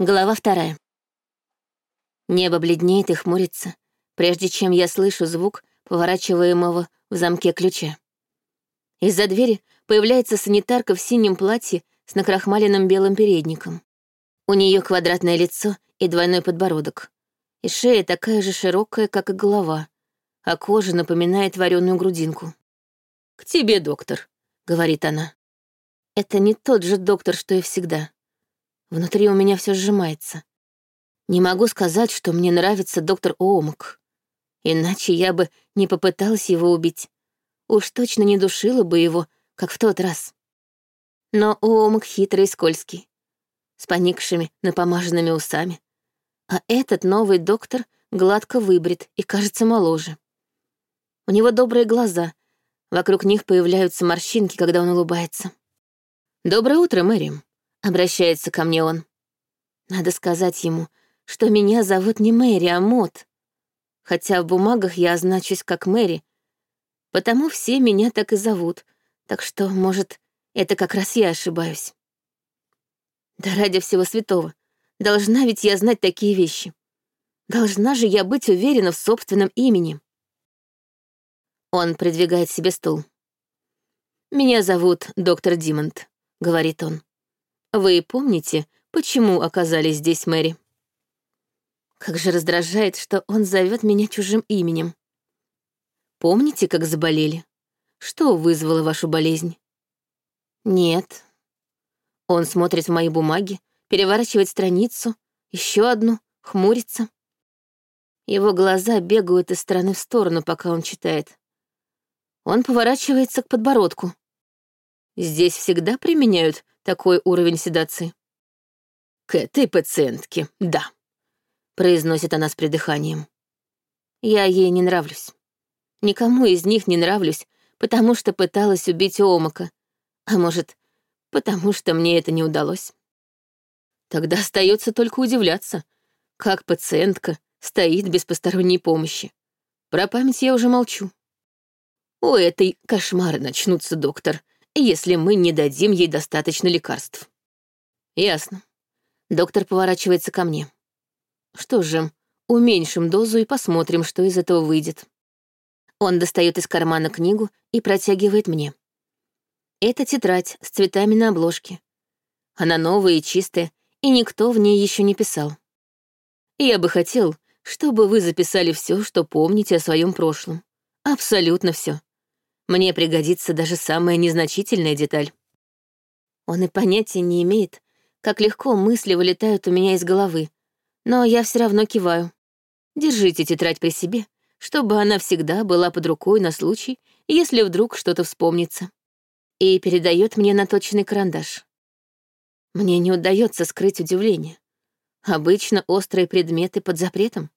Глава вторая. Небо бледнеет и хмурится, прежде чем я слышу звук поворачиваемого в замке ключа. Из-за двери появляется санитарка в синем платье с накрахмаленным белым передником. У нее квадратное лицо и двойной подбородок. И шея такая же широкая, как и голова, а кожа напоминает вареную грудинку. «К тебе, доктор», — говорит она. Это не тот же доктор, что и всегда. Внутри у меня все сжимается. Не могу сказать, что мне нравится доктор Оумак. Иначе я бы не попыталась его убить. Уж точно не душила бы его, как в тот раз. Но Оумак хитрый и скользкий, с поникшими напомаженными усами. А этот новый доктор гладко выбрит и кажется моложе. У него добрые глаза, вокруг них появляются морщинки, когда он улыбается. «Доброе утро, Мэри», Обращается ко мне он. Надо сказать ему, что меня зовут не Мэри, а Мот. Хотя в бумагах я значусь как Мэри, потому все меня так и зовут, так что, может, это как раз я ошибаюсь. Да ради всего святого, должна ведь я знать такие вещи. Должна же я быть уверена в собственном имени. Он придвигает себе стул. «Меня зовут доктор Димонт», — говорит он. Вы помните, почему оказались здесь Мэри? Как же раздражает, что он зовет меня чужим именем. Помните, как заболели? Что вызвало вашу болезнь? Нет. Он смотрит в мои бумаги, переворачивает страницу, еще одну, хмурится. Его глаза бегают из стороны в сторону, пока он читает. Он поворачивается к подбородку. Здесь всегда применяют такой уровень седации. «К этой пациентке, да», — произносит она с придыханием. «Я ей не нравлюсь. Никому из них не нравлюсь, потому что пыталась убить Омака. А может, потому что мне это не удалось. Тогда остается только удивляться, как пациентка стоит без посторонней помощи. Про память я уже молчу. У этой кошмары начнутся, доктор, если мы не дадим ей достаточно лекарств. Ясно. Доктор поворачивается ко мне. Что же, уменьшим дозу и посмотрим, что из этого выйдет. Он достает из кармана книгу и протягивает мне. Это тетрадь с цветами на обложке. Она новая и чистая, и никто в ней еще не писал. Я бы хотел, чтобы вы записали все, что помните о своем прошлом. Абсолютно все. Мне пригодится даже самая незначительная деталь. Он и понятия не имеет, как легко мысли вылетают у меня из головы, но я все равно киваю. Держите тетрадь при себе, чтобы она всегда была под рукой на случай, если вдруг что-то вспомнится. И передает мне наточенный карандаш. Мне не удается скрыть удивление. Обычно острые предметы под запретом.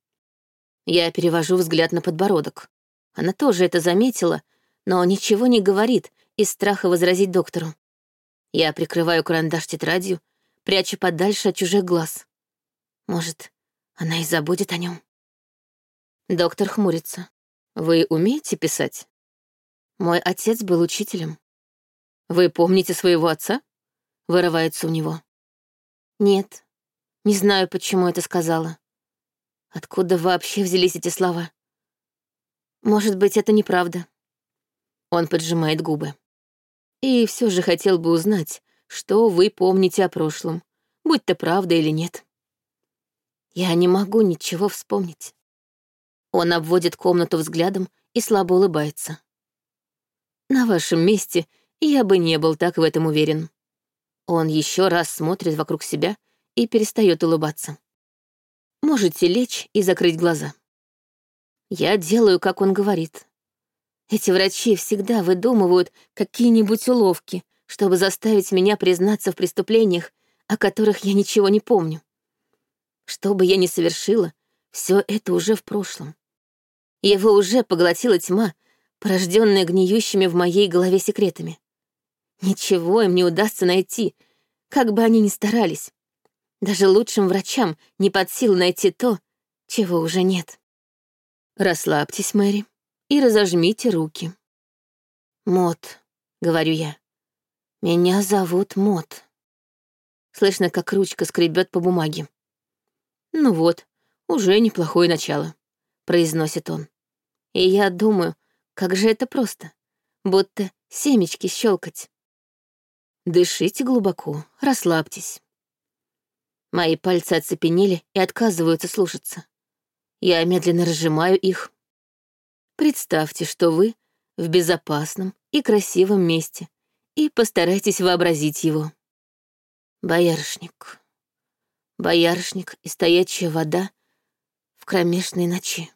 Я перевожу взгляд на подбородок. Она тоже это заметила, но ничего не говорит из страха возразить доктору. Я прикрываю карандаш тетрадью, прячу подальше от чужих глаз. Может, она и забудет о нем. Доктор хмурится. Вы умеете писать? Мой отец был учителем. Вы помните своего отца? Вырывается у него. Нет, не знаю, почему это сказала. Откуда вообще взялись эти слова? Может быть, это неправда. Он поджимает губы. И все же хотел бы узнать, что вы помните о прошлом, будь то правда или нет. Я не могу ничего вспомнить. Он обводит комнату взглядом и слабо улыбается. На вашем месте я бы не был так в этом уверен. Он еще раз смотрит вокруг себя и перестает улыбаться. Можете лечь и закрыть глаза. Я делаю, как он говорит. Эти врачи всегда выдумывают какие-нибудь уловки, чтобы заставить меня признаться в преступлениях, о которых я ничего не помню. Что бы я ни совершила, все это уже в прошлом. Его уже поглотила тьма, порожденная гниющими в моей голове секретами. Ничего им не удастся найти, как бы они ни старались. Даже лучшим врачам не под силу найти то, чего уже нет. Расслабьтесь, Мэри и разожмите руки. Мот, говорю я. Меня зовут Мот. Слышно, как ручка скребет по бумаге. «Ну вот, уже неплохое начало», — произносит он. И я думаю, как же это просто, будто семечки щелкать. Дышите глубоко, расслабьтесь. Мои пальцы оцепенели и отказываются слушаться. Я медленно разжимаю их. Представьте, что вы в безопасном и красивом месте, и постарайтесь вообразить его. Боярышник. Боярышник и стоячая вода в кромешной ночи.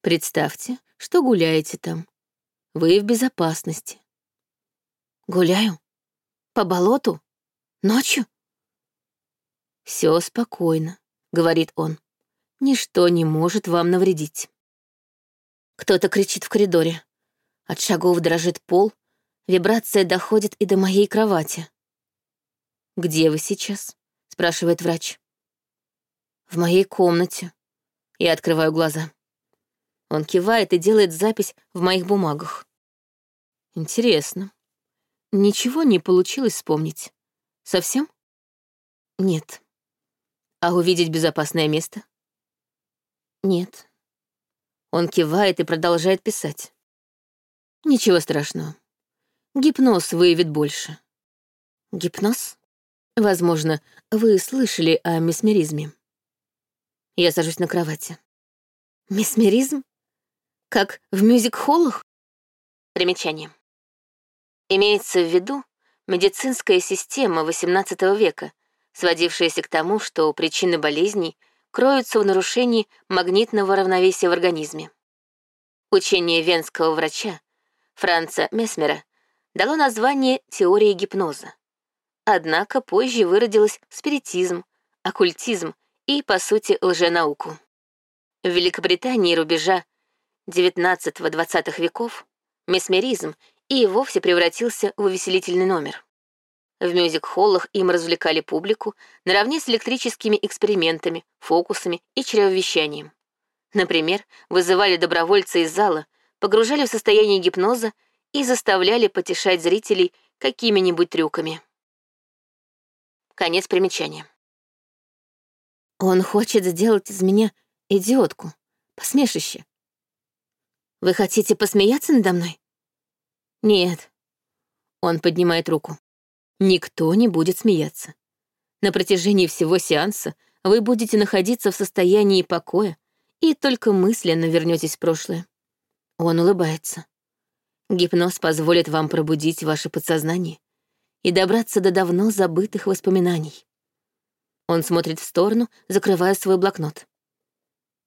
Представьте, что гуляете там. Вы в безопасности. Гуляю? По болоту? Ночью? Все спокойно, говорит он. Ничто не может вам навредить. Кто-то кричит в коридоре. От шагов дрожит пол, вибрация доходит и до моей кровати. «Где вы сейчас?» — спрашивает врач. «В моей комнате». Я открываю глаза. Он кивает и делает запись в моих бумагах. Интересно. Ничего не получилось вспомнить. Совсем? Нет. А увидеть безопасное место? Нет. Он кивает и продолжает писать. Ничего страшного. Гипноз выявит больше. Гипноз? Возможно, вы слышали о месмеризме. Я сажусь на кровати. Месмеризм? Как в мюзик-холлах? Примечание. Имеется в виду медицинская система XVIII века, сводившаяся к тому, что причины болезней кроются в нарушении магнитного равновесия в организме. Учение венского врача Франца Месмера дало название теории гипноза. Однако позже выродилась спиритизм, оккультизм и, по сути, лженауку. В Великобритании рубежа XIX-XX веков месмеризм и вовсе превратился в увеселительный номер. В мюзик-холлах им развлекали публику наравне с электрическими экспериментами, фокусами и чревовещанием. Например, вызывали добровольца из зала, погружали в состояние гипноза и заставляли потешать зрителей какими-нибудь трюками. Конец примечания. Он хочет сделать из меня идиотку, посмешище. Вы хотите посмеяться надо мной? Нет. Он поднимает руку. Никто не будет смеяться. На протяжении всего сеанса вы будете находиться в состоянии покоя и только мысленно вернетесь в прошлое. Он улыбается. Гипноз позволит вам пробудить ваше подсознание и добраться до давно забытых воспоминаний. Он смотрит в сторону, закрывая свой блокнот.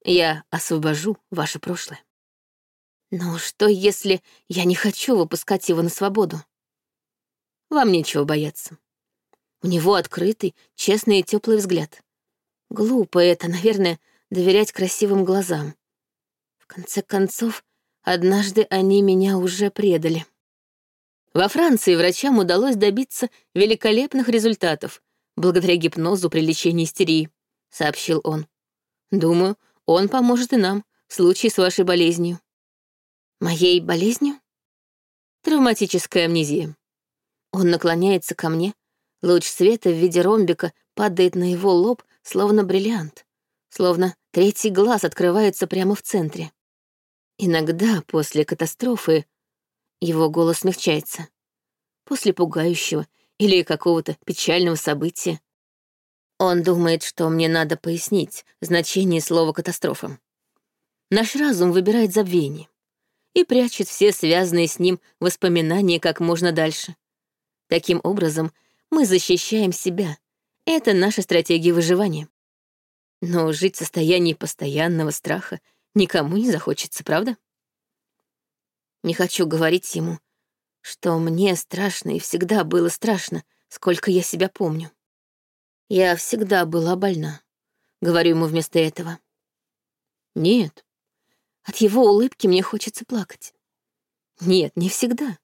Я освобожу ваше прошлое. Но что, если я не хочу выпускать его на свободу? Вам нечего бояться. У него открытый, честный и теплый взгляд. Глупо это, наверное, доверять красивым глазам. В конце концов, однажды они меня уже предали. Во Франции врачам удалось добиться великолепных результатов благодаря гипнозу при лечении истерии, сообщил он. Думаю, он поможет и нам в случае с вашей болезнью. Моей болезнью? Травматическая амнезия. Он наклоняется ко мне. Луч света в виде ромбика падает на его лоб, словно бриллиант. Словно третий глаз открывается прямо в центре. Иногда после катастрофы его голос смягчается. После пугающего или какого-то печального события он думает, что мне надо пояснить значение слова «катастрофа». Наш разум выбирает забвение и прячет все связанные с ним воспоминания как можно дальше. Таким образом, мы защищаем себя. Это наша стратегия выживания. Но жить в состоянии постоянного страха никому не захочется, правда? Не хочу говорить ему, что мне страшно и всегда было страшно, сколько я себя помню. Я всегда была больна. Говорю ему вместо этого. Нет. От его улыбки мне хочется плакать. Нет, не всегда.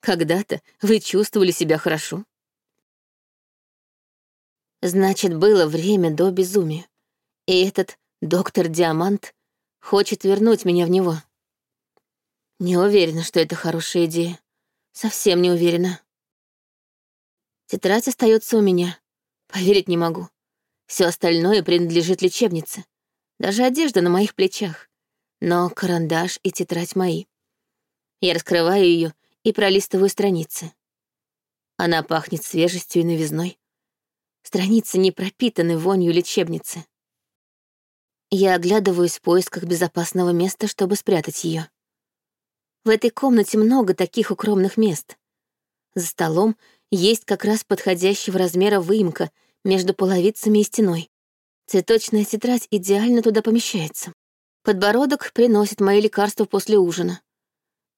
Когда-то вы чувствовали себя хорошо. Значит, было время до безумия. И этот доктор Диамант хочет вернуть меня в него. Не уверена, что это хорошая идея. Совсем не уверена. Тетрадь остается у меня. Поверить не могу. Все остальное принадлежит лечебнице. Даже одежда на моих плечах. Но карандаш и тетрадь мои. Я раскрываю ее и пролистываю страницы. Она пахнет свежестью и новизной. Страницы не пропитаны вонью лечебницы. Я оглядываюсь в поисках безопасного места, чтобы спрятать ее. В этой комнате много таких укромных мест. За столом есть как раз подходящего размера выемка между половицами и стеной. Цветочная тетрадь идеально туда помещается. Подбородок приносит мои лекарства после ужина.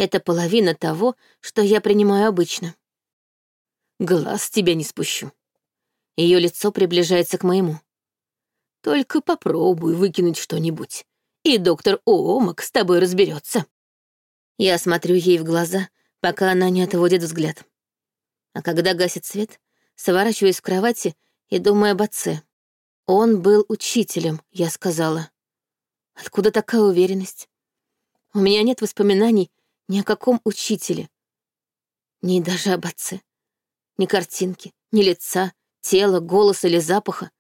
Это половина того, что я принимаю обычно. Глаз тебя не спущу. Ее лицо приближается к моему. Только попробуй выкинуть что-нибудь, и доктор Оомак с тобой разберется. Я смотрю ей в глаза, пока она не отводит взгляд. А когда гасит свет, сворачиваюсь в кровати и думаю об отце. Он был учителем, я сказала. Откуда такая уверенность? У меня нет воспоминаний ни о каком учителе, ни даже об отце. Ни картинки, ни лица, тела, голоса или запаха.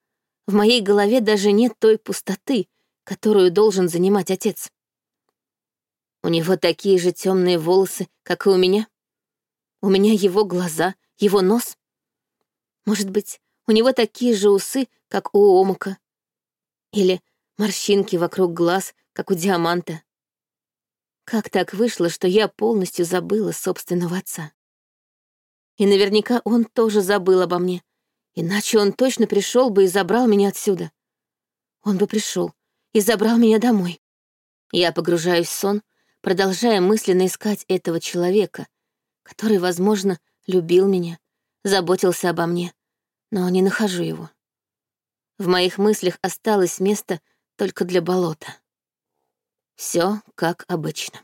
В моей голове даже нет той пустоты, которую должен занимать отец. У него такие же темные волосы, как и у меня. У меня его глаза, его нос. Может быть, у него такие же усы, как у Омака. Или морщинки вокруг глаз, как у Диаманта. Как так вышло, что я полностью забыла собственного отца? И наверняка он тоже забыл обо мне. Иначе он точно пришел бы и забрал меня отсюда. Он бы пришел и забрал меня домой. Я погружаюсь в сон, продолжая мысленно искать этого человека, который, возможно, любил меня, заботился обо мне, но не нахожу его. В моих мыслях осталось место только для болота. Все как обычно.